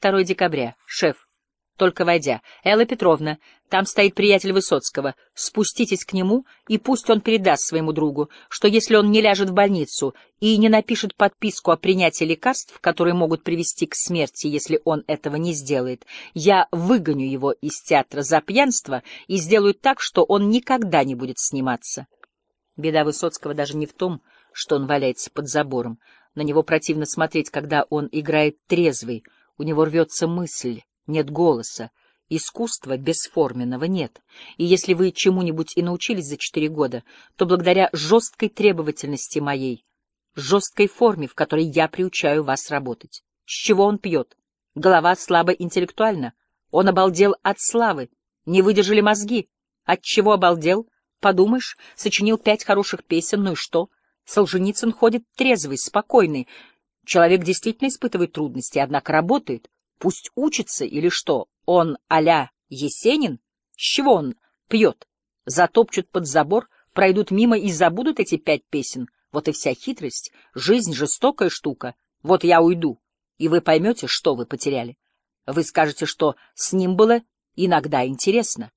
2 декабря. Шеф. Только войдя. Элла Петровна, там стоит приятель Высоцкого. Спуститесь к нему, и пусть он передаст своему другу, что если он не ляжет в больницу и не напишет подписку о принятии лекарств, которые могут привести к смерти, если он этого не сделает, я выгоню его из театра за пьянство и сделаю так, что он никогда не будет сниматься. Беда Высоцкого даже не в том, что он валяется под забором. На него противно смотреть, когда он играет трезвый, у него рвется мысль нет голоса, искусства бесформенного нет. И если вы чему-нибудь и научились за четыре года, то благодаря жесткой требовательности моей, жесткой форме, в которой я приучаю вас работать. С чего он пьет? Голова слабо интеллектуальна. Он обалдел от славы. Не выдержали мозги. От чего обалдел? Подумаешь, сочинил пять хороших песен, ну и что? Солженицын ходит трезвый, спокойный. Человек действительно испытывает трудности, однако работает. Пусть учится или что? Он а-ля Есенин? С чего он пьет? Затопчут под забор, пройдут мимо и забудут эти пять песен. Вот и вся хитрость. Жизнь — жестокая штука. Вот я уйду, и вы поймете, что вы потеряли. Вы скажете, что с ним было иногда интересно.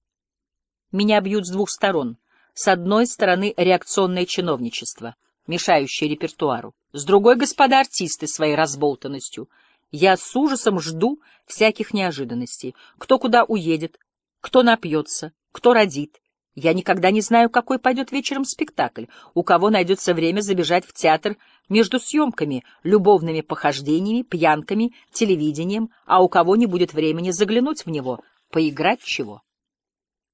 Меня бьют с двух сторон. С одной стороны реакционное чиновничество, мешающее репертуару. С другой — господа артисты своей разболтанностью — я с ужасом жду всяких неожиданностей. Кто куда уедет, кто напьется, кто родит. Я никогда не знаю, какой пойдет вечером спектакль, у кого найдется время забежать в театр между съемками, любовными похождениями, пьянками, телевидением, а у кого не будет времени заглянуть в него, поиграть чего.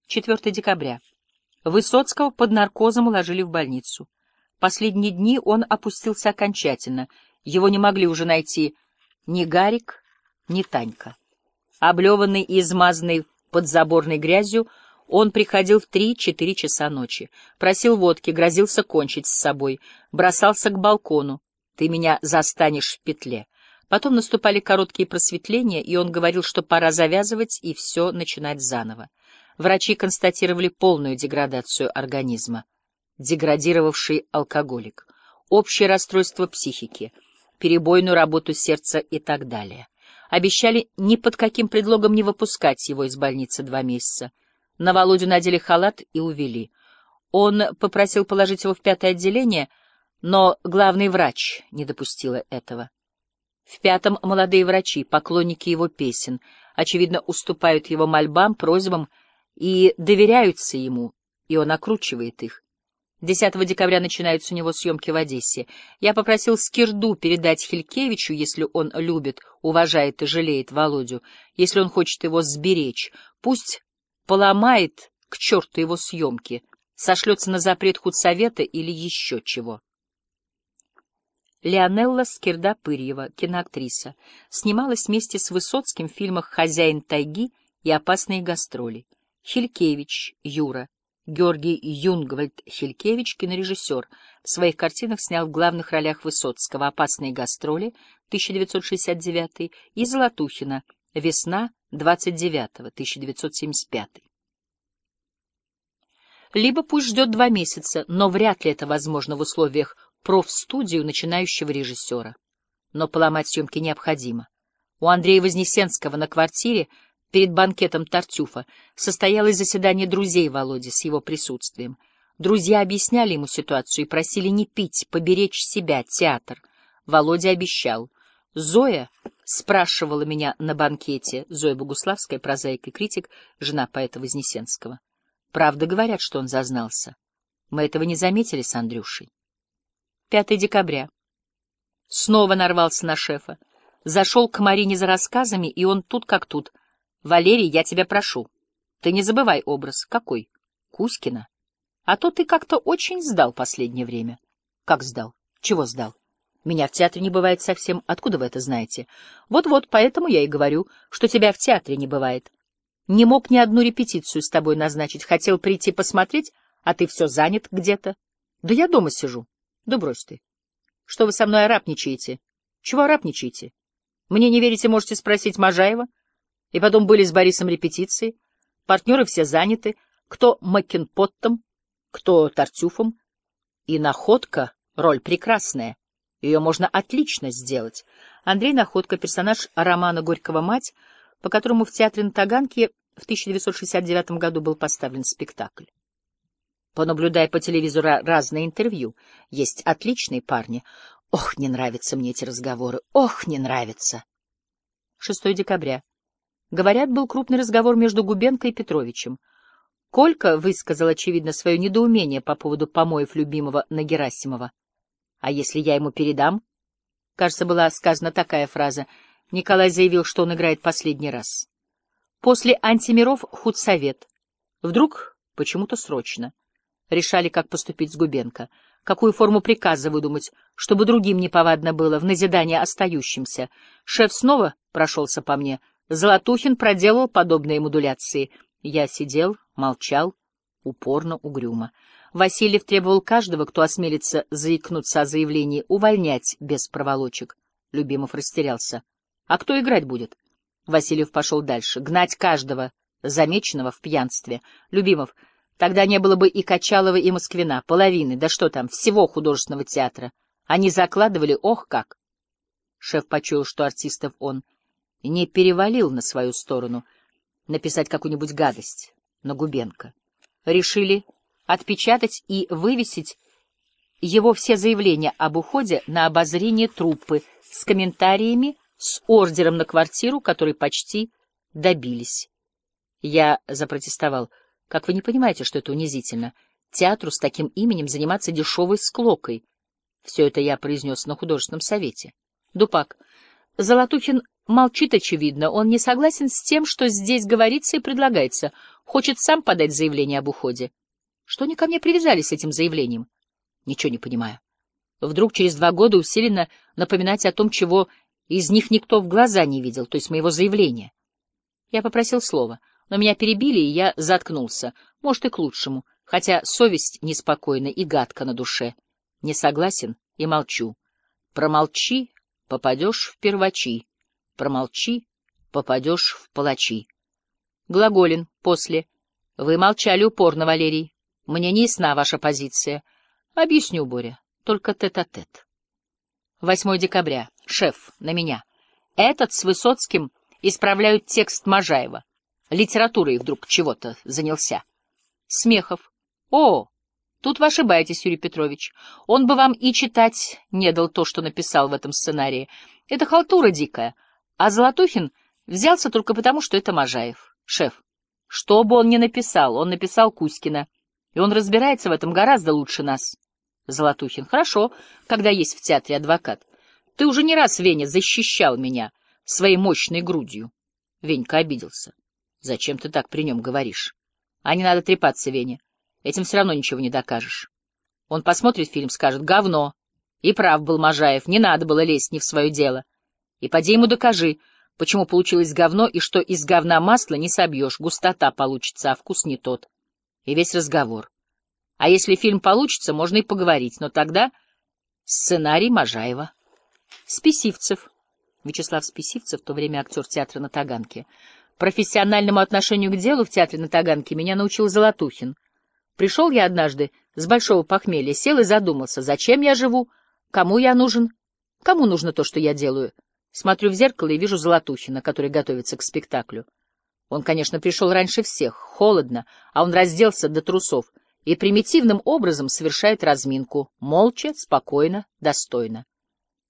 4 декабря. Высоцкого под наркозом уложили в больницу. Последние дни он опустился окончательно. Его не могли уже найти ни Гарик, ни Танька. Облеванный и измазанный подзаборной грязью, он приходил в три-четыре часа ночи, просил водки, грозился кончить с собой, бросался к балкону. «Ты меня застанешь в петле». Потом наступали короткие просветления, и он говорил, что пора завязывать и все начинать заново. Врачи констатировали полную деградацию организма. Деградировавший алкоголик. Общее расстройство психики — перебойную работу сердца и так далее. Обещали ни под каким предлогом не выпускать его из больницы два месяца. На Володю надели халат и увели. Он попросил положить его в пятое отделение, но главный врач не допустила этого. В пятом молодые врачи, поклонники его песен, очевидно, уступают его мольбам, просьбам и доверяются ему, и он окручивает их. 10 декабря начинаются у него съемки в Одессе. Я попросил Скирду передать Хилькевичу, если он любит, уважает и жалеет Володю, если он хочет его сберечь. Пусть поломает к черту его съемки, сошлется на запрет худсовета или еще чего. Леонелла Скирда-Пырьева, киноактриса, снималась вместе с Высоцким в фильмах «Хозяин тайги» и «Опасные гастроли». Хилькевич, Юра, Георгий Юнгвальд-Хилькевич, кинорежиссер, в своих картинах снял в главных ролях Высоцкого «Опасные гастроли» 1969 и Золотухина «Весна» 29 1975 Либо пусть ждет два месяца, но вряд ли это возможно в условиях профстудию начинающего режиссера. Но поломать съемки необходимо. У Андрея Вознесенского на квартире Перед банкетом Тартюфа состоялось заседание друзей Володи с его присутствием. Друзья объясняли ему ситуацию и просили не пить, поберечь себя, театр. Володя обещал. Зоя спрашивала меня на банкете, Зоя Богуславская, прозаик и критик, жена поэта Вознесенского. Правда, говорят, что он зазнался. Мы этого не заметили с Андрюшей. 5 декабря. Снова нарвался на шефа. Зашел к Марине за рассказами, и он тут как тут — Валерий, я тебя прошу, ты не забывай образ. Какой? Кузькина. А то ты как-то очень сдал последнее время. Как сдал? Чего сдал? Меня в театре не бывает совсем. Откуда вы это знаете? Вот-вот, поэтому я и говорю, что тебя в театре не бывает. Не мог ни одну репетицию с тобой назначить. Хотел прийти посмотреть, а ты все занят где-то. Да я дома сижу. Да брось ты. Что вы со мной арапничаете? Чего арапничаете? Мне не верите, можете спросить Можаева. И потом были с Борисом репетиции. Партнеры все заняты. Кто Маккенпоттом, кто Тартюфом. И находка — роль прекрасная. Ее можно отлично сделать. Андрей Находка — персонаж романа «Горького мать», по которому в театре на Таганке в 1969 году был поставлен спектакль. Понаблюдая по телевизору разные интервью, есть отличные парни. Ох, не нравятся мне эти разговоры, ох, не нравятся. 6 декабря. Говорят, был крупный разговор между Губенко и Петровичем. Колька высказал, очевидно, свое недоумение по поводу помоев любимого на Герасимова. «А если я ему передам?» Кажется, была сказана такая фраза. Николай заявил, что он играет последний раз. После антимиров худсовет. Вдруг, почему-то срочно. Решали, как поступить с Губенко, какую форму приказа выдумать, чтобы другим неповадно было, в назидание остающимся. Шеф снова прошелся по мне. Золотухин проделал подобные модуляции. Я сидел, молчал, упорно, угрюмо. Васильев требовал каждого, кто осмелится заикнуться о заявлении, увольнять без проволочек. Любимов растерялся. А кто играть будет? Васильев пошел дальше. Гнать каждого, замеченного в пьянстве. Любимов, тогда не было бы и Качалова, и Москвина, половины, да что там, всего художественного театра. Они закладывали, ох как! Шеф почуял, что артистов он не перевалил на свою сторону, написать какую-нибудь гадость на Губенко. Решили отпечатать и вывесить его все заявления об уходе на обозрение труппы с комментариями, с ордером на квартиру, который почти добились. Я запротестовал. Как вы не понимаете, что это унизительно? Театру с таким именем заниматься дешевой склокой. Все это я произнес на художественном совете. Дупак. Золотухин молчит, очевидно. Он не согласен с тем, что здесь говорится и предлагается. Хочет сам подать заявление об уходе. Что они ко мне привязали с этим заявлением? Ничего не понимаю. Вдруг через два года усиленно напоминать о том, чего из них никто в глаза не видел, то есть моего заявления. Я попросил слова, но меня перебили, и я заткнулся. Может, и к лучшему, хотя совесть неспокойна и гадка на душе. Не согласен и молчу. Промолчи, попадешь в первачи. Промолчи, попадешь в палачи. Глаголин после. Вы молчали упорно, Валерий. Мне не ясна ваша позиция. Объясню, Боря, только тет-а-тет. -тет. 8 декабря. Шеф, на меня. Этот с Высоцким исправляют текст Можаева. Литературой вдруг чего-то занялся. Смехов. О, тут вы ошибаетесь, Юрий Петрович. Он бы вам и читать не дал то, что написал в этом сценарии. Это халтура дикая. А Золотухин взялся только потому, что это Можаев. Шеф, что бы он ни написал, он написал Кузькина и он разбирается в этом гораздо лучше нас. Золотухин. Хорошо, когда есть в театре адвокат. Ты уже не раз, Веня, защищал меня своей мощной грудью. Венька обиделся. Зачем ты так при нем говоришь? А не надо трепаться, Веня. Этим все равно ничего не докажешь. Он посмотрит фильм, скажет «говно». И прав был Можаев, не надо было лезть не в свое дело. И поди ему докажи, почему получилось говно и что из говна масла не собьешь, густота получится, а вкус не тот и весь разговор. А если фильм получится, можно и поговорить, но тогда сценарий Можаева. Списивцев. Вячеслав Списивцев, в то время актер театра на Таганке. Профессиональному отношению к делу в театре на Таганке меня научил Золотухин. Пришел я однажды с большого похмелья, сел и задумался, зачем я живу, кому я нужен, кому нужно то, что я делаю. Смотрю в зеркало и вижу Золотухина, который готовится к спектаклю. Он, конечно, пришел раньше всех, холодно, а он разделся до трусов и примитивным образом совершает разминку, молча, спокойно, достойно.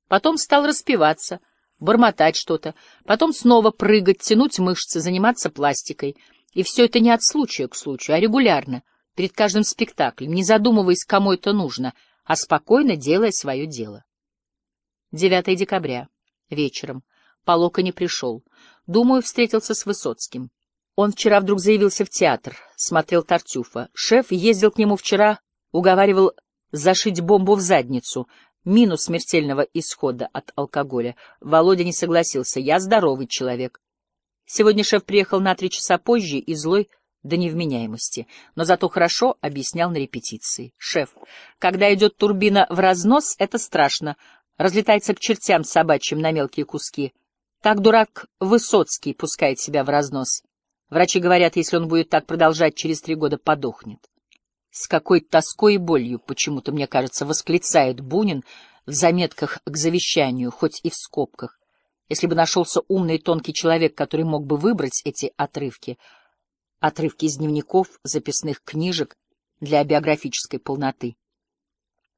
Потом стал распеваться, бормотать что-то, потом снова прыгать, тянуть мышцы, заниматься пластикой. И все это не от случая к случаю, а регулярно, перед каждым спектаклем, не задумываясь, кому это нужно, а спокойно делая свое дело. 9 декабря. Вечером. Полока не пришел. Думаю, встретился с Высоцким. Он вчера вдруг заявился в театр, смотрел Тартюфа. Шеф ездил к нему вчера, уговаривал зашить бомбу в задницу. Минус смертельного исхода от алкоголя. Володя не согласился. Я здоровый человек. Сегодня шеф приехал на три часа позже и злой до невменяемости, но зато хорошо объяснял на репетиции. Шеф, когда идет турбина в разнос, это страшно. Разлетается к чертям собачьим на мелкие куски. Так дурак Высоцкий пускает себя в разнос. Врачи говорят, если он будет так продолжать, через три года подохнет. С какой тоской и болью, почему-то, мне кажется, восклицает Бунин, в заметках к завещанию, хоть и в скобках. Если бы нашелся умный и тонкий человек, который мог бы выбрать эти отрывки, отрывки из дневников, записных книжек для биографической полноты.